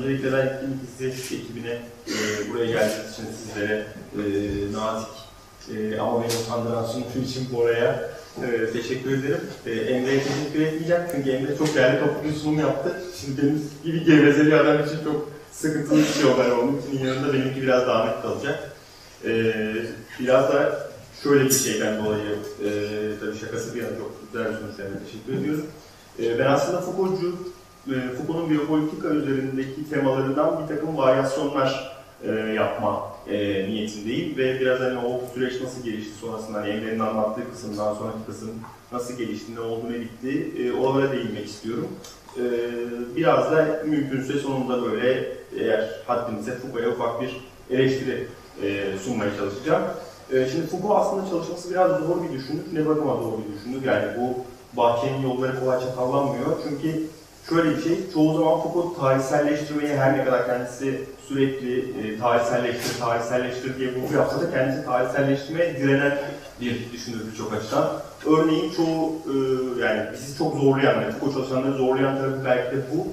Öncelikle ben dizi ekibine e, buraya geldiğiniz için sizlere e, nazik e, ama beni utandıran sunucu için Bora'ya e, teşekkür ederim. E, Emre'ye teşekkür etmeyeceğim çünkü Emre çok değerli toplu bir sunum yaptı. Şimdi benim gibi gevezeli bir adam için çok sıkıntılı bir şey oldu. Yani onun için yanında benimki biraz dağınık kalacak. E, biraz da şöyle bir şeyden dolayı, e, tabii şakası bir yana çok güzel bir sonuçlarına teşekkür ediyorum. E, ben aslında Foucault'cu e, Foucault'un biyopolitika üzerindeki temalarından bir takım varyasyonlar e, yapma e, niyetindeyim ve biraz hani o süreç nasıl gelişti sonrasında hani Emre'nin anlattığı kısımdan sonraki kısım nasıl gelişti, ne oldu, ne bitti e, oralara değinmek istiyorum. E, biraz da mümkünse sonunda böyle eğer haddimize Foucault'a ufak bir eleştiri e, sunmaya çalışacağım. E, şimdi Foucault aslında çalışması biraz zor bir düşünür, ne bakıma doğru bir düşünür. Yani bu bahçenin yolları kolayca sallanmıyor. Çünkü şöyle bir şey, çoğu zaman Foucault tarihselleştirmeyi her ne kadar kendisi sürekli e, tarihselleştir, tarihselleştir diye vurgu yapsa da kendisi tarihselleştirmeye direnen bir düşünür birçok açıdan. Örneğin çoğu, e, yani bizi çok zorlayan, yani Foucault çalışanları zorlayan tarafı belki de bu.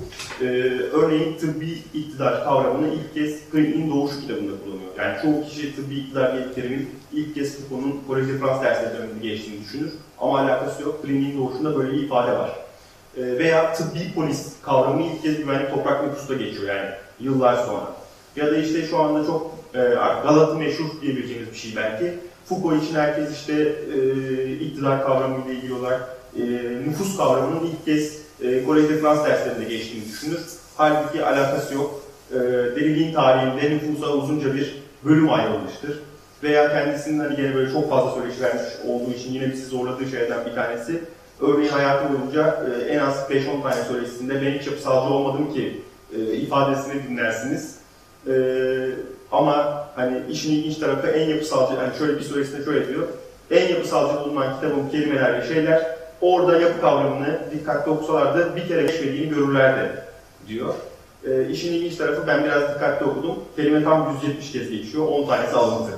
E, örneğin tıbbi iktidar kavramını ilk kez Clint'in Doğuş kitabında kullanıyor. Yani çoğu kişi tıbbi iktidar diye ilk kez Foucault'un Koleji de France derslerinde geçtiğini düşünür. Ama alakası yok. Clint'in Doğuş'unda böyle bir ifade var. E, veya tıbbi polis kavramı ilk kez güvenlik toprak nüfusta geçiyor yani yıllar sonra. Ya da işte şu anda çok e, Galat'ı meşhur diyebileceğimiz bir şey belki. Foucault için herkes işte e, iktidar kavramıyla ilgili olarak e, nüfus kavramının ilk kez e, Collège de France derslerinde geçtiğini düşünür. Halbuki alakası yok. E, tarihinde nüfusa uzunca bir bölüm ayrılmıştır. Veya kendisinin hani gene böyle çok fazla söyleşi vermiş olduğu için yine bizi zorladığı şeylerden bir tanesi Örneğin hayatı boyunca e, en az 5-10 tane söyleşisinde ben hiç yapısalcı olmadım ki e, ifadesini dinlersiniz. E, ama hani işin ilginç tarafı en yapısalcı, yani şöyle bir söyleşisinde şöyle diyor. En yapısalcı bulunan kitabın kelimeler ve şeyler orada yapı kavramını dikkatli okusalardı bir kere geçmediğini görürlerdi diyor. E, işin ilginç tarafı ben biraz dikkatli okudum. Kelime tam 170 kez geçiyor, 10 tanesi alıntı.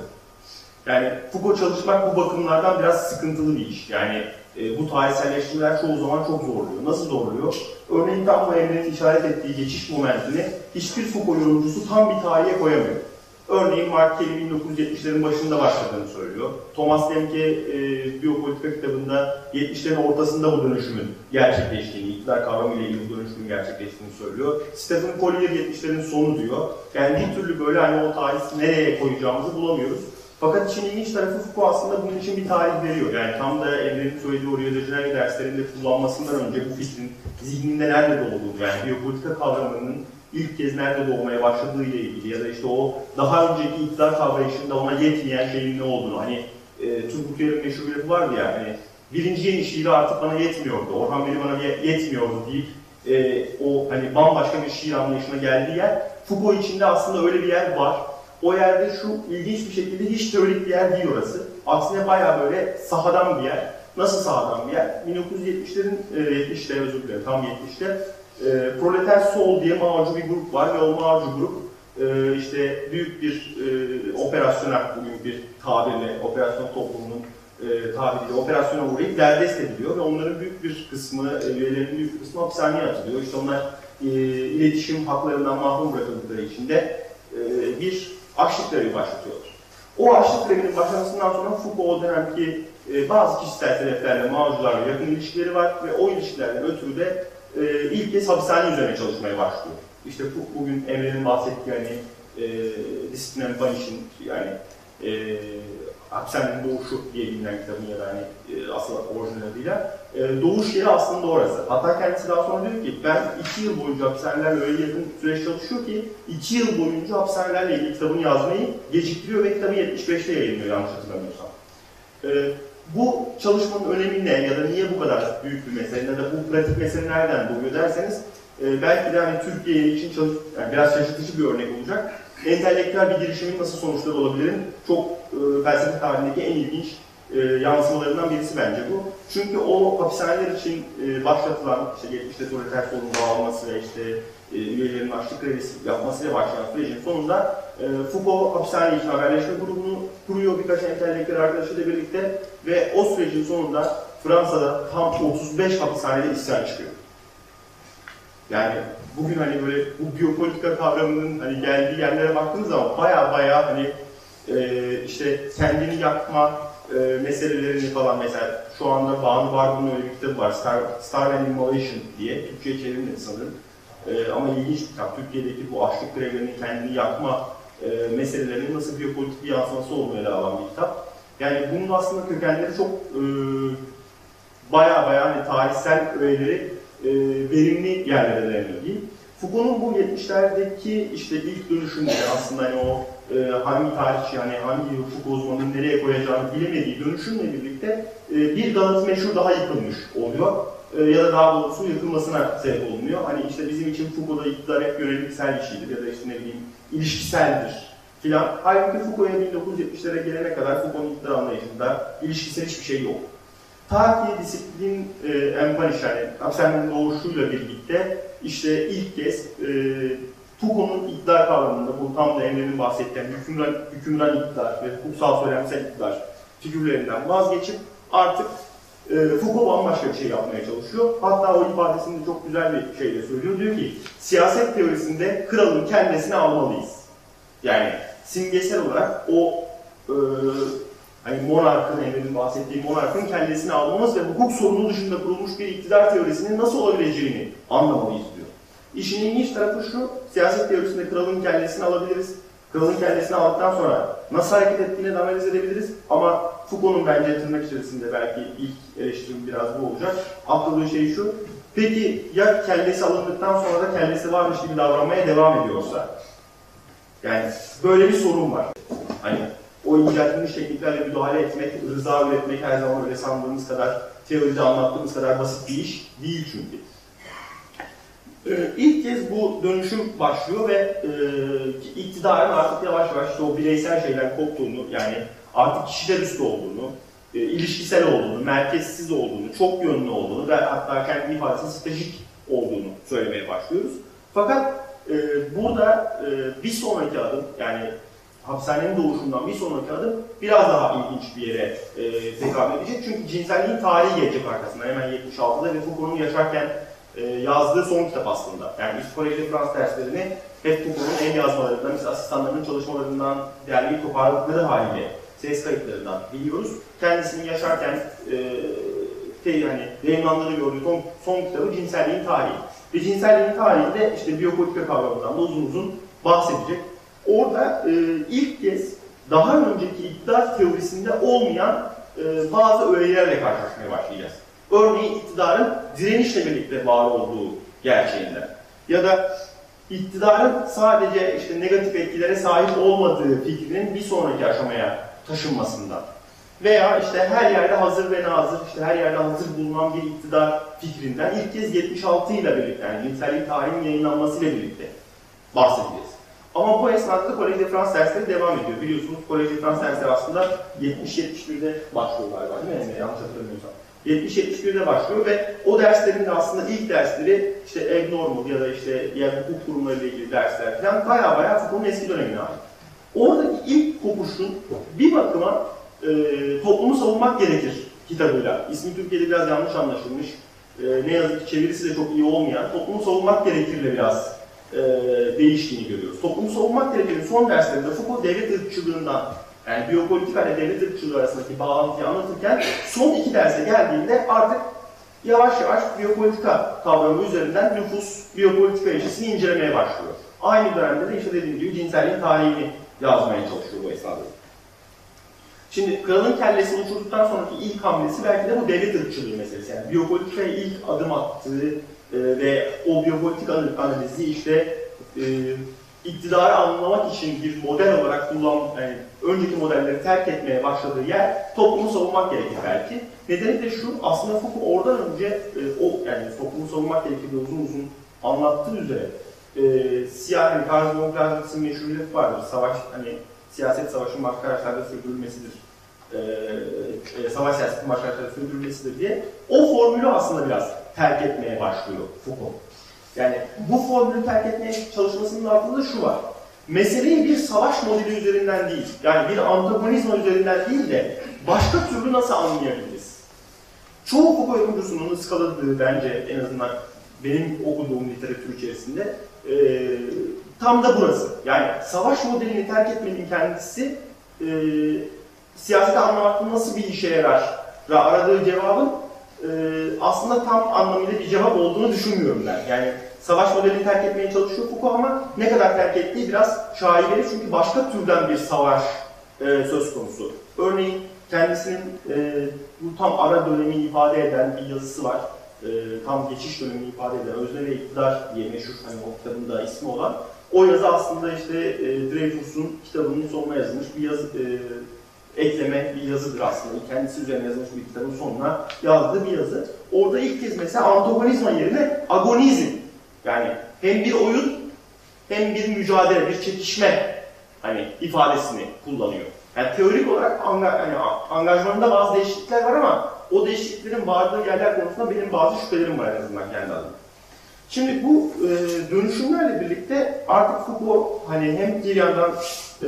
Yani Foucault çalışmak bu bakımlardan biraz sıkıntılı bir iş. Yani e, bu tarihselleştirmeler çoğu zaman çok zorluyor. Nasıl zorluyor? Örneğin tam bu Emre'nin işaret ettiği geçiş momentini hiçbir Foucault yorumcusu tam bir tarihe koyamıyor. Örneğin Mark Kelly 1970'lerin başında başladığını söylüyor. Thomas Lemke e, biyopolitika kitabında 70'lerin ortasında bu dönüşümün gerçekleştiğini, iktidar kavramıyla ilgili bu dönüşümün gerçekleştiğini söylüyor. Stephen Collier 70'lerin sonu diyor. Yani bir türlü böyle hani o tarihi nereye koyacağımızı bulamıyoruz. Fakat işin ilginç tarafı Foucault aslında bunun için bir tarih veriyor. Yani tam da Emre'nin söylediği oriyolojiler derslerinde kullanmasından önce bu fikrin zihninde nerede doğduğu, yani biyopolitika kavramının ilk kez nerede doğmaya başladığı ile ilgili ya da işte o daha önceki iktidar kavrayışında ona yetmeyen şeyin ne olduğunu, hani e, Turgut Uyar'ın meşhur bir var ya, hani birinci yeni şiiri artık bana yetmiyordu, Orhan Veli bana yetmiyordu deyip e, o hani bambaşka bir şiir anlayışına geldiği yer, Foucault içinde aslında öyle bir yer var o yerde şu ilginç bir şekilde hiç teorik bir yer değil orası. Aksine bayağı böyle sahadan bir yer. Nasıl sahadan bir yer? 1970'lerin, 70'te e, özür dilerim tam 70'te e, Proleter Sol diye Mao'cu bir grup var ve o Mao'cu grup e, işte büyük bir e, operasyona, bugün bir tabirle, operasyon toplumunun e, tabiriyle operasyona uğrayıp derdest ediliyor ve onların büyük bir kısmı, e, üyelerinin büyük kısmı hapishaneye atılıyor. İşte onlar e, iletişim haklarından mahrum bırakıldıkları için de e, bir açlık grevi başlatıyorlar. O açlık grevinin başlamasından sonra Foucault o dönemki e, bazı kişisel sebeplerle mağdurlarla yakın ilişkileri var ve o ilişkilerden ötürü de e, ilk kez hapishane üzerine çalışmaya başlıyor. İşte bu, bugün Emre'nin bahsettiği hani e, Discipline and Punishing yani e, Hapishanenin Doğuşu diye bilinen kitabın ya da hani e, asıl orijinal adıyla e, doğuş yeri aslında orası. Hatta kendisi daha sonra diyor ki ben iki yıl boyunca hapishanelerle öyle yakın süreç çalışıyor ki iki yıl boyunca hapishanelerle ilgili kitabını yazmayı geciktiriyor ve kitabı 75'te yayınlıyor yanlış hatırlamıyorsam. E, bu çalışmanın önemi ne ya da niye bu kadar büyük bir mesele ya da bu pratik mesele nereden doğuyor derseniz e, belki de hani Türkiye için çalış, yani biraz şaşırtıcı bir örnek olacak. Entelektüel bir girişimin nasıl sonuçları olabilirin çok e, felsefe tarihindeki en ilginç e, yansımalarından birisi bence bu. Çünkü o hapishaneler için e, başlatılan, işte 70'te otoriter solun dağılması ve işte e, üyelerin açlık grevisi yapmasıyla başlayan sürecin sonunda e, Foucault hapishane için haberleşme grubunu kuruyor birkaç entelektüel arkadaşıyla birlikte ve o sürecin sonunda Fransa'da tam 35 hapishanede isyan çıkıyor. Yani bugün hani böyle bu biyopolitika kavramının hani geldiği yerlere baktığınız zaman baya baya hani e, işte kendini yakma e, meselelerini falan mesela şu anda Banu Barbu'nun öyle bir kitabı var Star, Star and Immolation diye Türkçe'ye çevrilmedi sanırım. E, ama ilginç bir kitap. Türkiye'deki bu açlık grevlerinin kendini yakma e, meselelerinin nasıl biyopolitik bir yansıması ele alan bir kitap. Yani bunun aslında kökenleri çok e, baya baya hani tarihsel öğeleri e, verimli yerlere dayanıyor diyeyim. Foucault'un bu 70'lerdeki işte ilk dönüşümde aslında hani o e, hangi tarihçi yani hangi hukuk uzmanının nereye koyacağını bilemediği dönüşümle birlikte e, bir Galat meşhur daha yıkılmış oluyor. E, ya da daha doğrusu yıkılmasına sebep olmuyor. Hani işte bizim için Foucault'da iktidar hep yöneliksel bir şeydir ya da işte ne bileyim ilişkiseldir filan. Halbuki Foucault'a 1970'lere gelene kadar Foucault'un iktidar anlayışında ilişkisel hiçbir şey yok. Ta ki disiplin e, empaniş yani hapishanenin doğuşuyla birlikte işte ilk kez e, Foucault'un iktidar kavramında bu tam da Emre'nin bahsettiği hükümran, hükümran iktidar ve hukuksal söylemsel iktidar figürlerinden vazgeçip artık e, Foucault bambaşka bir şey yapmaya çalışıyor. Hatta o ifadesinde çok güzel bir şeyle söylüyor. Diyor ki siyaset teorisinde kralın kendisini almalıyız. Yani simgesel olarak o e, hani monarkın, Emre'nin bahsettiği monarkın kendisini almamız ve hukuk sorunu dışında kurulmuş bir iktidar teorisinin nasıl olabileceğini anlamalıyız diyor. İşin ilginç tarafı şu, siyaset teorisinde kralın kellesini alabiliriz. Kralın kellesini aldıktan sonra nasıl hareket ettiğini analiz edebiliriz. Ama Foucault'un bence tırnak içerisinde belki ilk eleştirim biraz bu olacak. Atladığı şey şu, peki ya kellesi alındıktan sonra da kellesi varmış gibi davranmaya devam ediyorsa? Yani böyle bir sorun var. Hani o inceltilmiş tekniklerle müdahale etmek, rıza üretmek her zaman öyle sandığımız kadar, teoride anlattığımız kadar basit bir iş değil çünkü. Ee, ilk kez bu dönüşüm başlıyor ve e, iktidarın artık yavaş yavaş işte o bireysel şeyler koptuğunu, yani artık kişiler üstü olduğunu, e, ilişkisel olduğunu, merkezsiz olduğunu, çok yönlü olduğunu ve hatta kendi ifadesinin stratejik olduğunu söylemeye başlıyoruz. Fakat e, burada e, bir sonraki adım, yani hapishanenin doğuşundan bir sonraki adım biraz daha ilginç bir yere e, tekabül edecek. Çünkü cinselliğin tarihi gelecek arkasında hemen 76'da ve Foucault'un yaşarken e, yazdığı son kitap aslında. Yani biz Kolejde Frans derslerini hep Foucault'un el yazmalarından, biz asistanlarının çalışmalarından derleyip toparladıkları haliyle ses kayıtlarından biliyoruz. Kendisinin yaşarken e, te, hani, yayınlandığını gördüğü son, son kitabı Cinselliğin Tarihi. Ve cinselliğin tarihinde işte biyopolitika kavramından da uzun uzun bahsedecek. Orada e, ilk kez daha önceki iktidar teorisinde olmayan e, bazı öğelerle karşılaşmaya başlayacağız. Örneğin iktidarın direnişle birlikte var olduğu gerçeğinden. Ya da iktidarın sadece işte negatif etkilere sahip olmadığı fikrinin bir sonraki aşamaya taşınmasından. Veya işte her yerde hazır ve nazır, işte her yerde hazır bulunan bir iktidar fikrinden ilk kez 76 ile birlikte, yani nitelik tarihin yayınlanmasıyla birlikte bahsedeceğiz. Ama bu esnada da Kolej de France dersleri devam ediyor. Biliyorsunuz Kolej de France dersleri aslında 70-71'de başlıyor galiba değil mi? Yanlış hatırlamıyorsam. 70-71'de başlıyor ve o derslerin de aslında ilk dersleri işte ev normal ya da işte diğer hukuk kurumlarıyla ilgili dersler falan baya baya Foucault'un eski dönemine ait. Oradaki ilk kopuşun bir bakıma e, toplumu savunmak gerekir kitabıyla. İsmi Türkiye'de biraz yanlış anlaşılmış. E, ne yazık ki çevirisi de çok iyi olmayan toplumu savunmak gerekirle biraz e, değiştiğini görüyoruz. Toplumu savunmak gerekir'in son derslerinde Foucault devlet ırkçılığından yani biyopolitika ile devlet ırkçılığı arasındaki bağlantıyı anlatırken son iki derse geldiğinde artık yavaş yavaş biyopolitika kavramı üzerinden nüfus, biyopolitika ilişkisini incelemeye başlıyor. Aynı dönemde de işte dediğim gibi cinselliğin tarihini yazmaya çalışıyor bu esnada. Şimdi kralın kellesini uçurduktan sonraki ilk hamlesi belki de bu devlet ırkçılığı meselesi. Yani biyopolitikaya ilk adım attığı e, ve o biyopolitik analizi işte e, iktidarı anlamak için bir model olarak kullan, yani önceki modelleri terk etmeye başladığı yer toplumu savunmak gerekir belki. Nedeni de şu, aslında Foucault oradan önce e, o yani toplumu savunmak gerekir uzun uzun anlattığı üzere e, siyah, yani Karl Demokrasinin meşhur bir vardır. Savaş, hani siyaset savaşın başka araçlarda sürdürülmesidir. E, e, savaş siyasetin başka araçlarda sürdürülmesidir diye o formülü aslında biraz terk etmeye başlıyor Foucault. Yani bu formülü terk etmeye çalışmasının altında şu var. Meseleyi bir savaş modeli üzerinden değil, yani bir antagonizma üzerinden değil de başka türlü nasıl anlayabiliriz? Çoğu Foucault yorumcusunun ıskaladığı bence en azından benim okuduğum literatür içerisinde e, tam da burası. Yani savaş modelini terk etmenin kendisi e, siyaseti anlamakta nasıl bir işe yarar aradığı cevabın aslında tam anlamıyla bir cevap olduğunu düşünmüyorum ben. Yani savaş modelini terk etmeye çalışıyor Foucault ama ne kadar terk ettiği biraz şaibeli çünkü başka türden bir savaş e, söz konusu. Örneğin kendisinin e, bu tam ara dönemi ifade eden bir yazısı var. E, tam geçiş dönemini ifade eden Özne ve İktidar diye meşhur hani o kitabın da ismi olan. O yazı aslında işte e, Dreyfus'un kitabının sonuna yazılmış bir yazı, e, ekleme bir yazıdır aslında. Kendisi üzerine yazılmış bir kitabın sonuna yazdığı bir yazı. Orada ilk kez mesela antagonizma yerine agonizm yani hem bir oyun hem bir mücadele, bir çekişme hani ifadesini kullanıyor. Yani teorik olarak anga, yani angajmanında bazı değişiklikler var ama o değişikliklerin vardığı yerler konusunda benim bazı şüphelerim var en azından kendi adıma. Şimdi bu e, dönüşümlerle birlikte artık Foucault hani hem bir yandan e,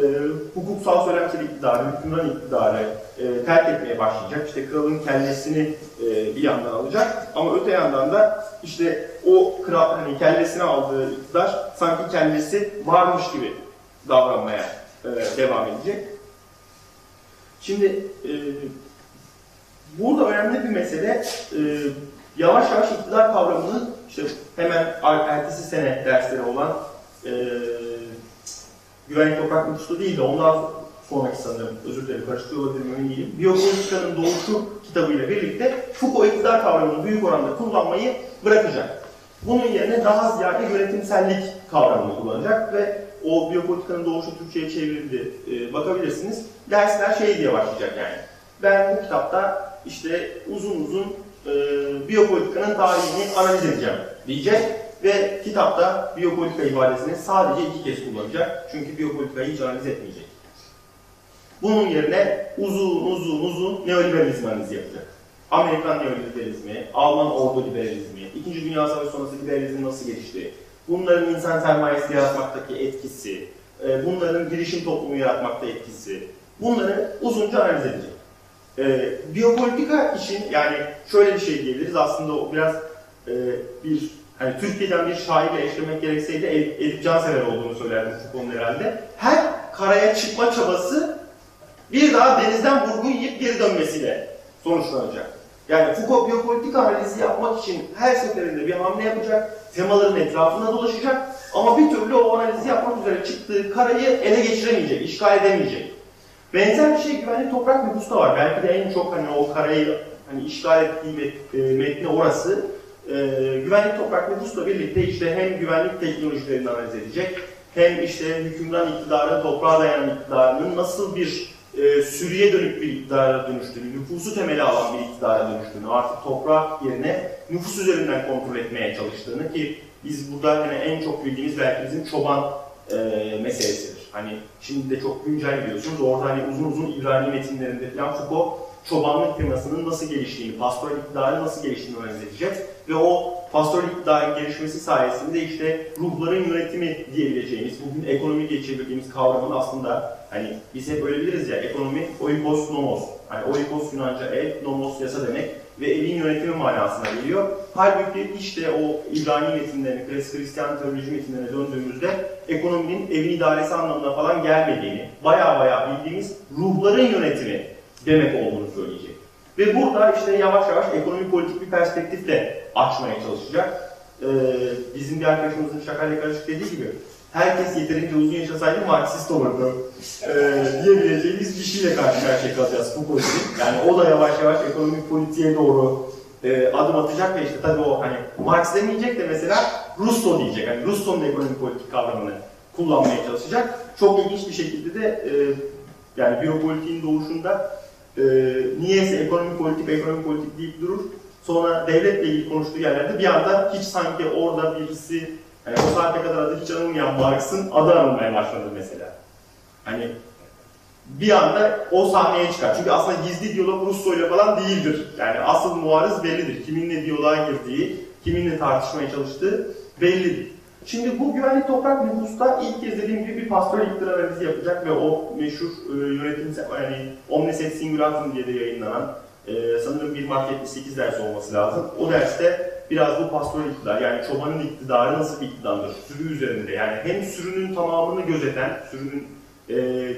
hukuksal söylemsel iktidarı, hükümran iktidarı e, terk etmeye başlayacak. İşte kralın kellesini e, bir yandan alacak ama öte yandan da işte o kral hani kellesini aldığı iktidar sanki kellesi varmış gibi davranmaya e, devam edecek. Şimdi e, burada önemli bir mesele e, yavaş yavaş iktidar kavramını işte hemen ertesi sene dersleri olan e, güvenlik toprak nüfusu değil de ondan sonraki sanırım, özür dilerim karıştırıyor olabilirim emin değilim. Biyopolitikanın doğuşu kitabıyla birlikte Foucault iktidar kavramını büyük oranda kullanmayı bırakacak. Bunun yerine daha ziyade yönetimsellik kavramını kullanacak ve o biyopolitikanın doğuşu Türkçe'ye çevrildi. E, bakabilirsiniz. Dersler şey diye başlayacak yani. Ben bu kitapta işte uzun uzun e, biyopolitikanın tarihini analiz edeceğim diyecek ve kitapta biyopolitika ifadesini sadece iki kez kullanacak. Çünkü biyopolitikayı hiç analiz etmeyecek. Bunun yerine uzun uzun uzun neoliberalizm analizi yapacak. Amerikan neoliberalizmi, Alman ordu liberalizmi, İkinci Dünya Savaşı sonrası liberalizm nasıl gelişti, bunların insan sermayesi yaratmaktaki etkisi, e, bunların girişim toplumu yaratmakta etkisi, bunları uzunca analiz edecek. E, biyopolitika için yani şöyle bir şey diyebiliriz aslında o biraz e, bir hani Türkiye'den bir şairle eşlemek gerekseydi Elif, Cansever olduğunu söylerdim Foucault'un herhalde. Her karaya çıkma çabası bir daha denizden vurgun yiyip geri dönmesiyle sonuçlanacak. Yani Foucault biyopolitik analizi yapmak için her seferinde bir hamle yapacak, temaların etrafında dolaşacak ama bir türlü o analizi yapmak üzere çıktığı karayı ele geçiremeyecek, işgal edemeyecek. Benzer bir şey güvenlik toprak nüfusta var. Belki de en çok hani o karayı hani işgal ettiği e, metni orası. E, güvenlik toprak nüfusla birlikte işte hem güvenlik teknolojilerini analiz edecek, hem işte hükümran iktidarın, toprağa dayanan iktidarının nasıl bir e, sürüye dönük bir iktidara dönüştüğünü, nüfusu temeli alan bir iktidara dönüştüğünü, artık toprak yerine nüfus üzerinden kontrol etmeye çalıştığını ki biz burada hani en çok bildiğimiz belki bizim çoban e, meselesidir. Hani şimdi de çok güncel biliyorsunuz. Orada hani uzun uzun İbrani metinlerinde falan Foucault çobanlık temasının nasıl geliştiğini, pastoral iktidarı nasıl geliştiğini edecek. Ve o pastoral iktidarın gelişmesi sayesinde işte ruhların yönetimi diyebileceğimiz, bugün ekonomi geçirdiğimiz kavramın aslında hani biz hep öyle biliriz ya, ekonomi oikos nomos. Hani oikos Yunanca ev, nomos yasa demek ve evin yönetimi manasına geliyor. Halbuki işte o İbrani metinlerine, klasik Hristiyan teoloji metinlerine döndüğümüzde ekonominin evin idaresi anlamına falan gelmediğini, baya baya bildiğimiz ruhların yönetimi demek olduğunu söyleyecek. Ve burada işte yavaş yavaş ekonomi politik bir perspektifle açmaya çalışacak. Ee, bizim bir arkadaşımızın şakayla karışık dediği gibi herkes yeterince uzun yaşasaydı Marksist olurdu e, diyebileceğimiz bir şeyle karşı karşıya kalacağız Foucault'un. Yani o da yavaş yavaş ekonomik politiğe doğru e, adım atacak ve işte tabii o hani Marx demeyecek de mesela Russo diyecek. Hani Russo'nun ekonomik politik kavramını kullanmaya çalışacak. Çok ilginç bir şekilde de e, yani biyopolitiğin doğuşunda e, niyeyse ekonomik politik, ekonomik politik deyip durur. Sonra devletle ilgili konuştuğu yerlerde bir anda hiç sanki orada birisi yani o saate kadar adı hiç anılmayan Marx'ın adı anılmaya başladı mesela. Hani bir anda o sahneye çıkar. Çünkü aslında gizli diyalog Russo ile falan değildir. Yani asıl muarız bellidir. Kiminle diyaloğa girdiği, kiminle tartışmaya çalıştığı bellidir. Şimdi bu güvenlik toprak nüfusta ilk kez dediğim gibi bir pastoral iktidar analizi yapacak ve o meşhur e, yönetim yani Omnes et Singulatum diye de yayınlanan e, sanırım 1 Mart 78 dersi olması lazım. O derste biraz bu pastoral iktidar yani çobanın iktidarı nasıl bir iktidardır sürü üzerinde yani hem sürünün tamamını gözeten, sürünün e,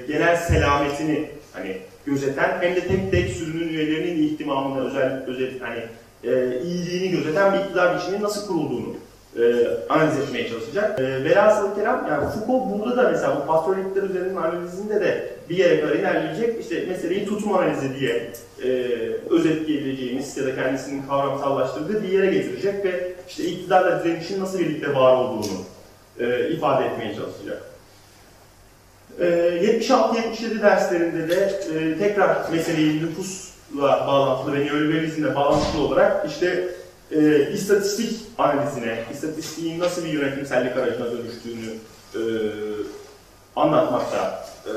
genel selametini hani gözeten hem de tek tek sürünün üyelerinin ihtimamını özel özel hani e, iyiliğini gözeten bir iktidar biçiminin nasıl kurulduğunu e, analiz etmeye çalışacak. E, velhasıl kelam, yani Foucault burada da mesela bu pastoral iktidar üzerinin analizinde de bir yere kadar ilerleyecek. İşte meseleyi tutum analizi diye e, özetleyebileceğimiz ya da kendisinin kavramsallaştırdığı bir yere getirecek ve işte iktidarla direnişin nasıl birlikte var olduğunu e, ifade etmeye çalışacak. E, 76-77 derslerinde de e, tekrar meseleyi nüfusla bağlantılı ve neoliberalizmle bağlantılı olarak işte e, istatistik analizine, istatistiğin nasıl bir yönetimsellik aracına dönüştüğünü e, anlatmakta, e,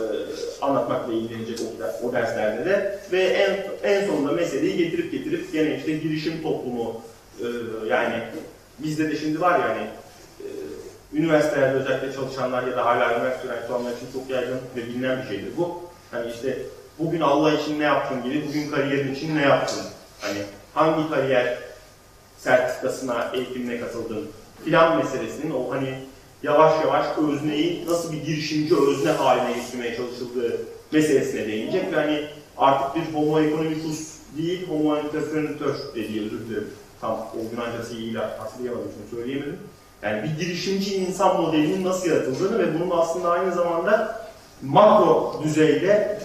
anlatmakla ilgilenecek o, o derslerde de ve en, en sonunda meseleyi getirip getirip gene işte girişim toplumu e, yani bizde de şimdi var ya hani e, üniversitelerde özellikle çalışanlar ya da hala üniversite öğrenciler için çok yaygın ve bilinen bir şeydir bu. Hani işte bugün Allah için ne yaptın gibi, bugün kariyerin için ne yaptın? Hani hangi kariyer sertifikasına, eğitimine katıldın filan meselesinin o hani yavaş yavaş özneyi nasıl bir girişimci özne haline getirmeye çalışıldığı meselesine değinecek ve hani artık bir homo economicus değil, homo entrepreneur dediği özür dilerim. Tam o Yunancası iyi hatırlayamadım için söyleyemedim. Yani bir girişimci insan modelinin nasıl yaratıldığını ve bunun aslında aynı zamanda makro düzeyde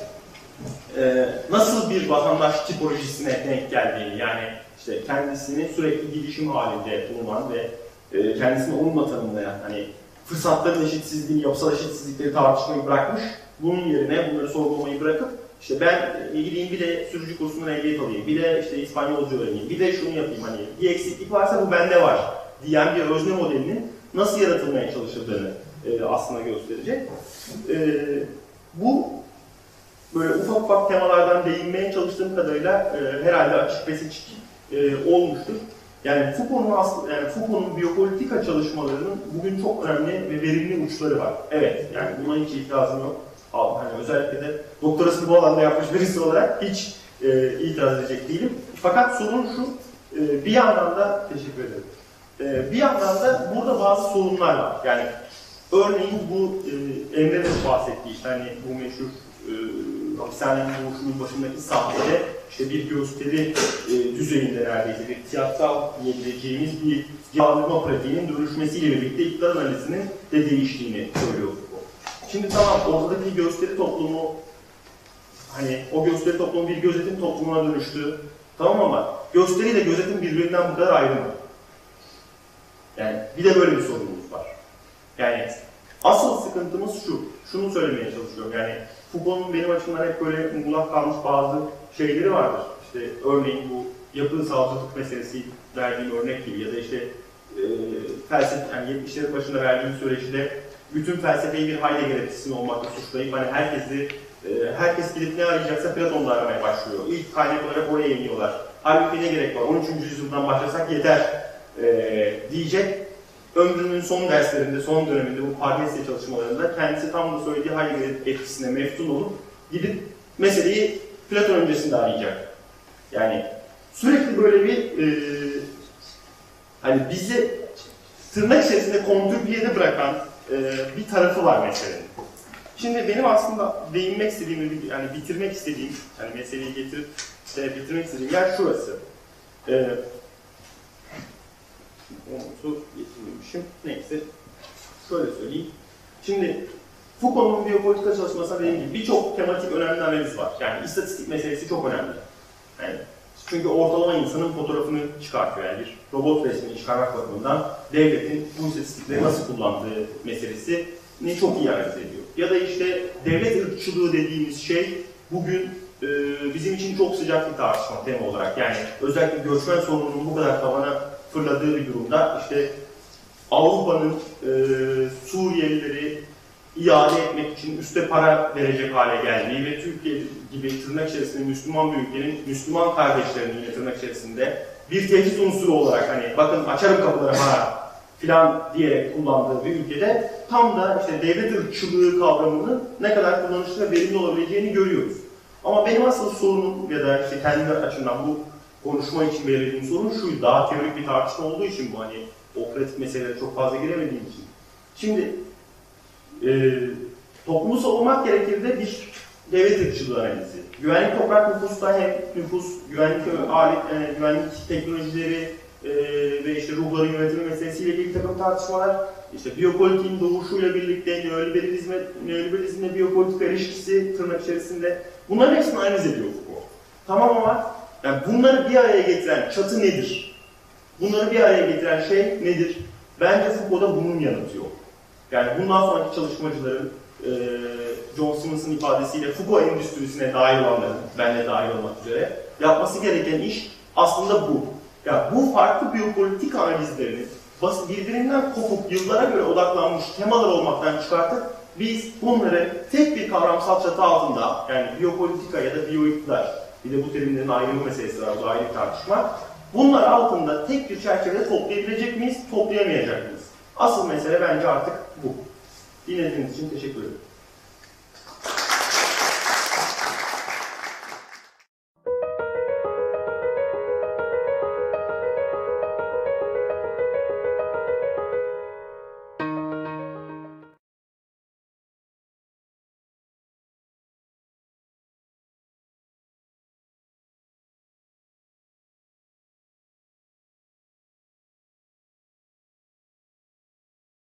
e, nasıl bir vatandaş tipolojisine denk geldiğini yani işte kendisini sürekli gelişim halinde bulunan ve e, kendisini onunla tanımlayan hani fırsatların eşitsizliğini, yapısal eşitsizlikleri tartışmayı bırakmış. Bunun yerine bunları sorgulamayı bırakıp işte ben gideyim bir de sürücü kursundan ehliyet alayım, bir de işte İspanyolca öğreneyim, bir de şunu yapayım hani bir eksiklik varsa bu bende var diyen bir özne modelinin nasıl yaratılmaya çalışıldığını e, aslında gösterecek. E, bu böyle ufak ufak temalardan değinmeye çalıştığım kadarıyla e, herhalde açık ve seçik e, olmuştur. Yani Foucault'un yani Foucault'un biyopolitika çalışmalarının bugün çok önemli ve verimli uçları var. Evet, yani buna hiç itirazım yok. Hani özellikle de doktorasını bu alanda yapmış birisi olarak hiç e, itiraz edecek değilim. Fakat sorun şu, e, bir yandan da teşekkür ederim. E, bir yandan da burada bazı sorunlar var. Yani örneğin bu e, Emre de bahsettiği işte hani bu meşhur e, hapishanenin boğuşunun başındaki sahnede işte bir gösteri e, düzeyinde neredeyse bir tiyatral diyebileceğimiz bir yağdırma pratiğinin dönüşmesiyle birlikte iktidar analizinin de değiştiğini söylüyor bu. Şimdi tamam ortadaki gösteri toplumu hani o gösteri toplumu bir gözetim toplumuna dönüştü. Tamam ama gösteriyle gözetim birbirinden bu kadar ayrı mı? Yani bir de böyle bir sorunumuz var. Yani asıl sıkıntımız şu, şunu söylemeye çalışıyorum yani Foucault'un benim açımdan hep böyle muğlak kalmış bazı şeyleri vardır. İşte örneğin bu yapısalcılık meselesi verdiğim örnek gibi ya da işte e, felsefe, yani 70'lerin başında verdiğim süreçte bütün felsefeyi bir Heidegger etkisini olmakla suçlayıp hani herkesi e, herkes gidip ne arayacaksa Platon'da aramaya başlıyor. İlk kaynak olarak oraya iniyorlar. Halbuki ne gerek var? 13. yüzyıldan başlasak yeter e, diyecek. Ömrünün son derslerinde, son döneminde bu Parnasya çalışmalarında kendisi tam da söylediği Heidegger etkisine meftun olup gidip meseleyi Platon öncesinde arayacak. Yani sürekli böyle bir e, hani bizi tırnak içerisinde kontürpiyede bırakan e, bir tarafı var meselenin. Şimdi benim aslında değinmek istediğim, yani bitirmek istediğim, yani meseleyi getirip işte bitirmek istediğim yer şurası. E, onu getirmemişim. Neyse. Şöyle söyleyeyim. Şimdi Foucault'un biyopolitika çalışmasına dediğim gibi birçok tematik önemli analiz var. Yani istatistik meselesi çok önemli. Yani çünkü ortalama insanın fotoğrafını çıkartıyor. Yani bir robot resmini çıkarmak bakımından devletin bu istatistikleri nasıl kullandığı meselesini çok iyi analiz ediyor. Ya da işte devlet ırkçılığı dediğimiz şey bugün e, bizim için çok sıcak bir tartışma tema olarak. Yani özellikle göçmen sorununun bu kadar tavana fırladığı bir durumda işte Avrupa'nın e, Suriyelileri iade etmek için üste para verecek hale geldiği ve Türkiye gibi tırnak içerisinde Müslüman bir ülkenin Müslüman kardeşlerinin tırnak içerisinde bir tehdit unsuru olarak hani bakın açarım kapıları para filan diyerek kullandığı bir ülkede tam da işte devlet ırkçılığı kavramının ne kadar kullanışlı ve verimli olabileceğini görüyoruz. Ama benim asıl sorunum ya da işte kendi açımdan bu konuşma için belirlediğim sorun şuydu. Daha teorik bir tartışma olduğu için bu hani o pratik meselelere çok fazla giremediğim için. Şimdi e, toplumu savunmak gerekir de bir devlet ırkçılığı analizi. Güvenlik toprak nüfusta hem nüfus, güvenlik alet, e, güvenlik teknolojileri e, ve işte ruhların yönetimi meselesiyle ilgili bir takım tartışmalar, işte biyopolitiğin doğuşuyla birlikte neoliberalizme, neoliberalizmle biyopolitika ilişkisi tırnak içerisinde bunların hepsini analiz ediyor Foucault. Tamam ama yani bunları bir araya getiren çatı nedir? Bunları bir araya getiren şey nedir? Bence Foucault'da bunun yanıtı yok. Yani bundan sonraki çalışmacıların e, John Simmons'ın ifadesiyle Foucault endüstrisine dahil olanların, ben de dahil olmak üzere, yapması gereken iş aslında bu. Yani bu farklı biyopolitik analizlerini birbirinden kopup yıllara göre odaklanmış temalar olmaktan çıkartıp biz bunları tek bir kavramsal çatı altında yani biyopolitika ya da biyoiktidar bir de bu terimlerin ayrımı meselesi var, bu ayrı tartışma. Bunlar altında tek bir çerçevede toplayabilecek miyiz, toplayamayacak mıyız? Asıl mesele bence artık bu. Dinlediğiniz için teşekkür ederim.